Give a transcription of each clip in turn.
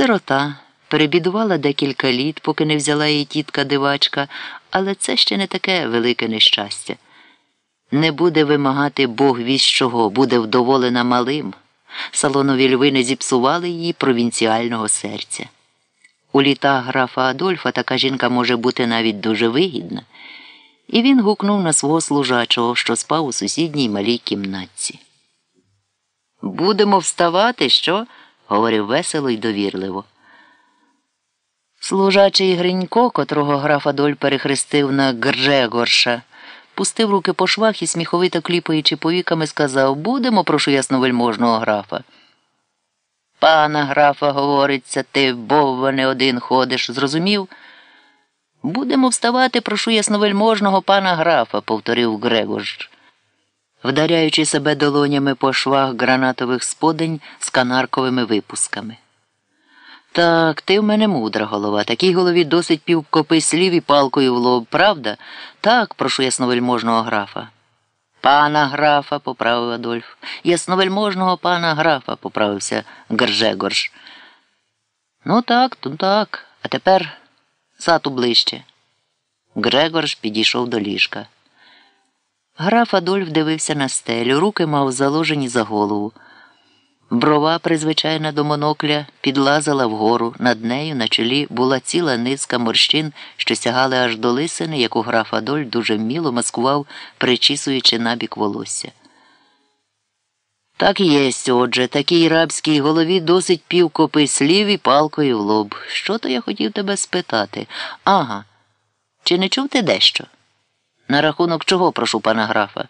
Сирота перебідувала декілька літ, поки не взяла її тітка дивачка, але це ще не таке велике нещастя. Не буде вимагати Бог вісь чого, буде вдоволена малим. Салонові льви не зіпсували її провінціального серця. У літах графа Адольфа така жінка може бути навіть дуже вигідна. І він гукнув на свого служачого, що спав у сусідній малій кімнатці. Будемо вставати, що? Говорив весело й довірливо. Служачий Гринько, котрого граф Адольф перехрестив на Грегорша, пустив руки по швах і, сміховито кліпаючи повіками, сказав Будемо, прошу ясновельможного графа. Пана графа, говориться, ти бовва не один ходиш, зрозумів? Будемо вставати, прошу ясновельможного пана графа, повторив Грегорш, вдаряючи себе долонями по швах гранатових сподень з канарковими випусками. Так, ти в мене мудра голова. Такій голові досить півкопи слів і палкою в лоб, правда? Так, прошу ясновельможного графа. Пана графа, поправив Адольф. Ясновельможного пана графа, поправився Гржегорш. Ну так, то так. А тепер сату ближче. Грегорш підійшов до ліжка. Граф Адольф дивився на стелю, руки мав заложені за голову. Брова, призвичайна до монокля, підлазила вгору. Над нею на чолі була ціла низка морщин, що сягали аж до лисини, яку граф Адольф дуже вміло маскував, причісуючи набік волосся. Так і єсть, отже, такій рабській голові досить півкопи слів і палкою в лоб. Що то я хотів тебе спитати? Ага. Чи не чув ти дещо? На рахунок чого, прошу пана графа?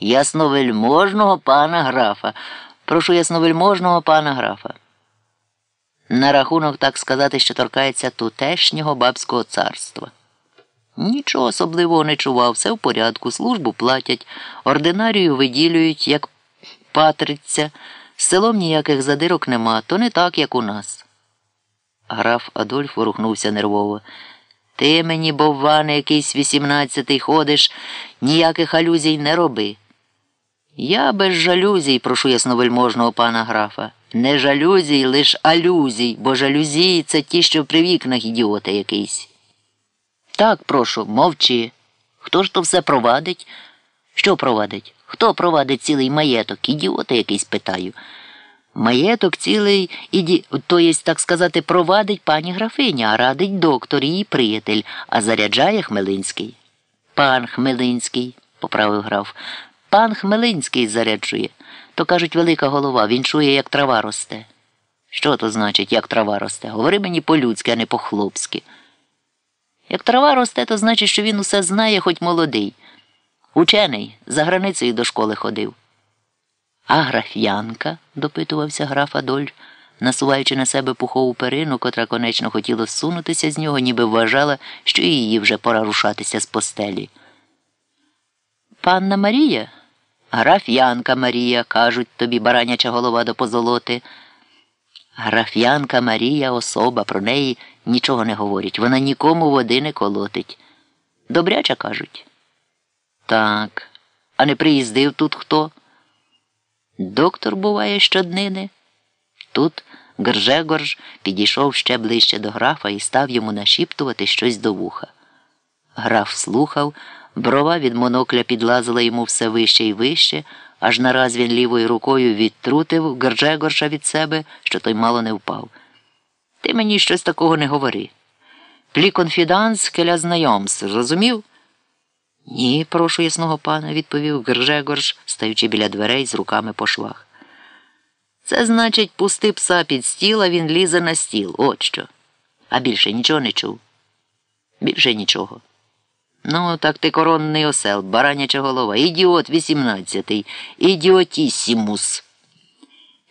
Ясновельможного пана графа. Прошу ясновельможного пана графа. На рахунок, так сказати, що торкається тутешнього бабського царства. Нічого особливого не чував, все в порядку, службу платять, ординарію виділюють, як патриться, з селом ніяких задирок нема, то не так, як у нас. Граф Адольф ворухнувся нервово. Ти мені, бовване, якийсь вісімнадцятий ходиш, ніяких алюзій не роби. Я без жалюзій, прошу ясновельможного пана графа. Не жалюзій, лиш алюзій, бо жалюзії це ті, що при вікнах ідіота якийсь. Так, прошу, мовчи. Хто ж то все провадить? Що провадить? Хто провадить цілий маєток? Ідіота якийсь питаю. Маєток цілий, іді... то є, так сказати, провадить пані графиня, а радить доктор, її приятель, а заряджає Хмелинський. Пан Хмелинський, поправив граф. Пан Хмелинський заряджує. То кажуть, велика голова, він чує, як трава росте. Що то значить, як трава росте? Говори мені по-людськи, а не по-хлопськи. Як трава росте, то значить, що він усе знає, хоч молодий. Учений за границею до школи ходив. А граф'янка? допитувався граф Адольф, насуваючи на себе пухову перину, котра конечно хотіла всунутися з нього, ніби вважала, що її вже пора рушатися з постелі. Панна Марія? Граф'янка Марія, кажуть тобі бараняча голова до позолоти. Граф'янка Марія особа, про неї нічого не говорять. Вона нікому води не колотить. Добряча кажуть. Так, а не приїздив тут хто? Доктор буває щоднини. Тут Гржегорж підійшов ще ближче до графа і став йому нашіптувати щось до вуха. Граф слухав, брова від монокля підлазила йому все вище і вище, аж нараз він лівою рукою відтрутив Гржегорша від себе, що той мало не впав. Ти мені щось такого не говори. Плі конфіданс келя знайомств, зрозумів? Ні, прошу ясного пана, відповів Гржегорш, стаючи біля дверей з руками по швах. Це значить, пусти пса під стіл, а він лізе на стіл. От що. А більше нічого не чув. Більше нічого. Ну, так ти коронний осел, бараняча голова, ідіот вісімнадцятий, ідіотісімус.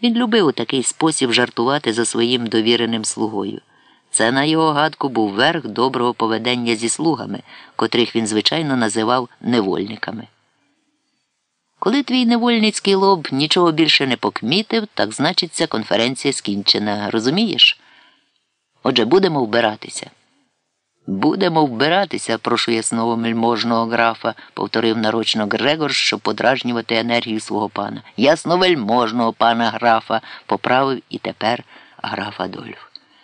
Він любив у такий спосіб жартувати за своїм довіреним слугою. Це, на його гадку, був верх доброго поведення зі слугами, котрих він, звичайно, називав невольниками. Коли твій невольницький лоб нічого більше не покмітив, так значиться конференція скінчена. Розумієш? Отже, будемо вбиратися. Будемо вбиратися, прошу ясного мельможного графа, повторив нарочно Грегор, щоб подражнювати енергію свого пана. Ясновельможного пана графа, поправив і тепер граф Адольф.